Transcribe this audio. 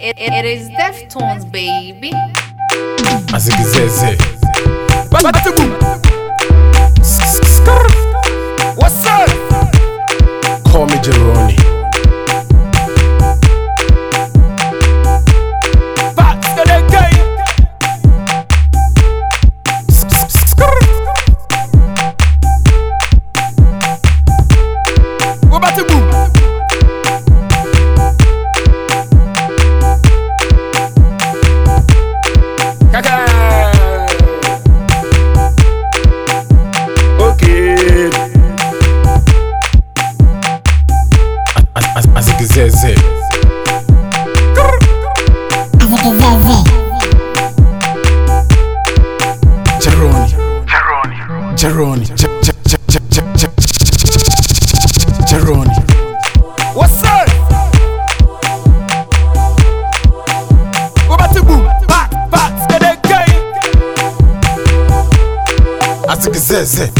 It, it, is Deftones, baby. Batibu. What's Zezé. Avec Zezé. Jaroni. Jaroni. Jaroni. Jaroni. What's up? As it is,